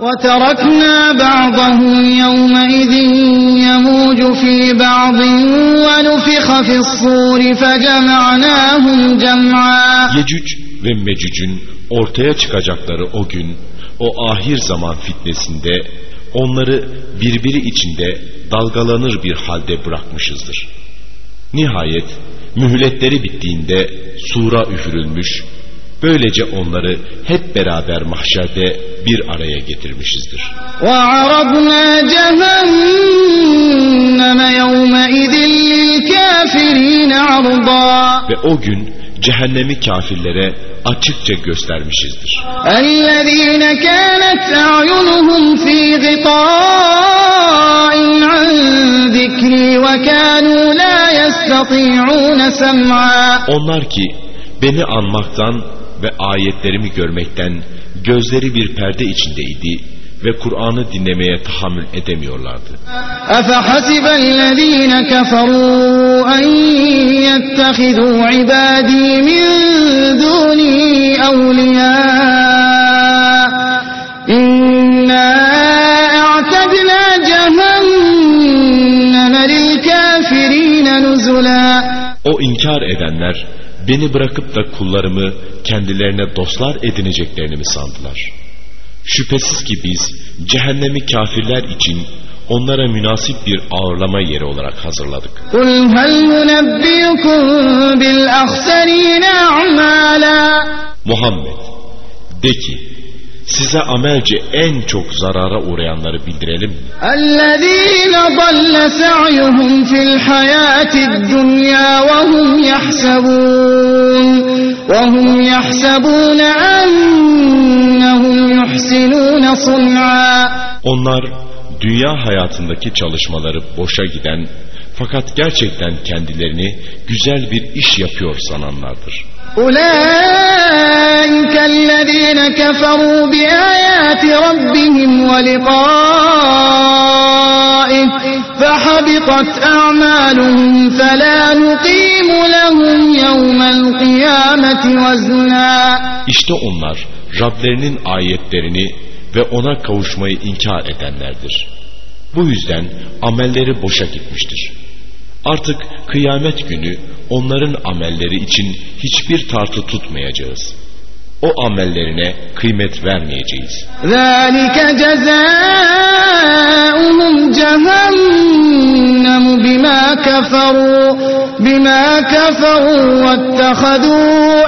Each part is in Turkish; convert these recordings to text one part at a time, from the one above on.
وتركنا بعضهم يومئذ يموج في بعض ونفخ في الصور فجمعناهم جمعا Yecüc ve Mecüc'ün ortaya çıkacakları o gün, o ahir zaman fitnesinde onları birbiri içinde dalgalanır bir halde bırakmışızdır. Nihayet mühletleri bittiğinde sura üfürülmüş, böylece onları hep beraber mahşerde bir araya getirmişizdir. وعرضنا جهنم يومئذ للكافرين عرضا Ve o gün cehennemi kafirlere açıkça göstermişizdir. الذين كانت أعينهم في غطاء عن ذكري وكانوا لا يستطيعون سمعا Onlar ki beni anmaktan ve ayetlerimi görmekten gözleri bir perde içindeydi ve Kur'an'ı dinlemeye tahammül edemiyorlardı. أفحسب الذين كفروا أن يتخذوا عبادي من دوني أولياء إنا أعتدنا جهنم للكافرين نزلا O inkar edenler beni bırakıp da kullarımı kendilerine dostlar edineceklerini mi sandılar? Şüphesiz ki biz cehennemi kafirler için onlara münasip bir ağırlama yeri olarak hazırladık. Kul hel nunebbiukum bil Muhammed de ki size amelce en çok zarara uğrayanları bildirelim. اَلَّذ۪ينَ ضَلَّ سَعْيُهُمْ فِي الْحَيَاةِ الدُّنْيَا وَهُمْ يَحْسَبُونَ وَهُمْ يَحْسَبُونَ أَنَّهُمْ يُحْسِنُونَ صُنْعًا Onlar dünya hayatındaki çalışmaları boşa giden fakat gerçekten kendilerini güzel bir iş yapıyor sananlardır. أولئك الذين كفروا بآيات ربهم ولقائه فحبطت أعمالهم فلا نقيم لهم يوم القيامة وزنا İşte onlar Rablerinin ayetlerini ve ona kavuşmayı inkar edenlerdir. Bu yüzden amelleri boşa gitmiştir. Artık kıyamet günü onların amelleri için hiçbir tartı tutmayacağız. O amellerine kıymet vermeyeceğiz. ذلك جزاؤهم جهنم بما كفروا بما كفروا واتخذوا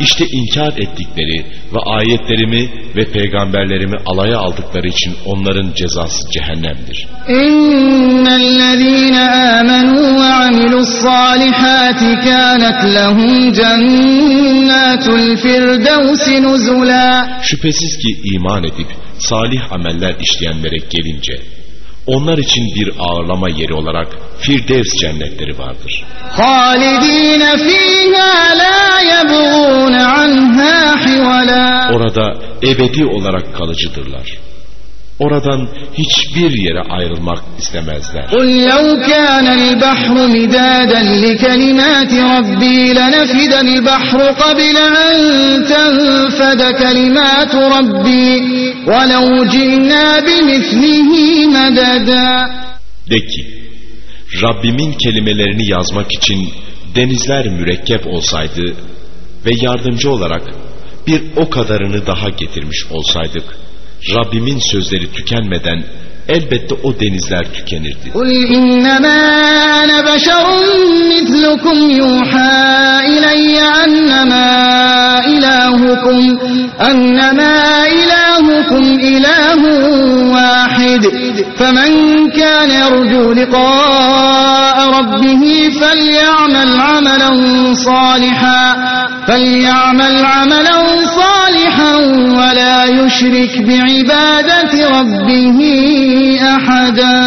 işte inkar ettikleri ve ayetlerimi ve peygamberlerimi alaya aldıkları için onların cezası cehennemdir. İnnellezîne âmenû ve amilussâlihâti kânet lehum cennâtul firdevsi nuzulâ. Şüphesiz ki iman edip salih ameller işleyenlere gelince onlar için bir ağırlama yeri olarak Firdevs cennetleri vardır. Orada ebedi olarak kalıcıdırlar. Oradan hiçbir yere ayrılmak istemezler. قل لو كان البحر مدادا لكلمات ربي لنفد البحر قبل أن تنفد كلمات ربي ولو جئنا بمثله مددا De ki, Rabbimin kelimelerini yazmak için denizler mürekkep olsaydı ve yardımcı olarak bir o kadarını daha getirmiş olsaydık, Rabbimin sözleri tükenmeden elbette o denizler tükenirdi. Kul innema ana beşerun mislukum yuha ileyye annema ilahukum annema ilahukum ilahun vahid femen kâne yarcu liqâ rabbih felya'mel amelen صالحا فليعمل عملا صالحا ولا يشرك بعبادة ربه أحدا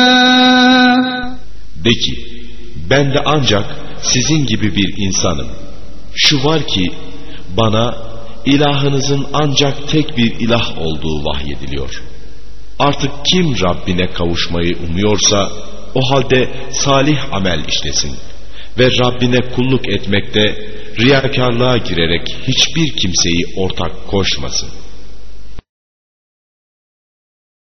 De ki, ben de ancak sizin gibi bir insanım. Şu var ki, bana ilahınızın ancak tek bir ilah olduğu vahyediliyor. Artık kim Rabbine kavuşmayı umuyorsa, o halde salih amel işlesin. Ve Rabbine kulluk etmekte riyakarlığa girerek hiçbir kimseyi ortak koşmasın.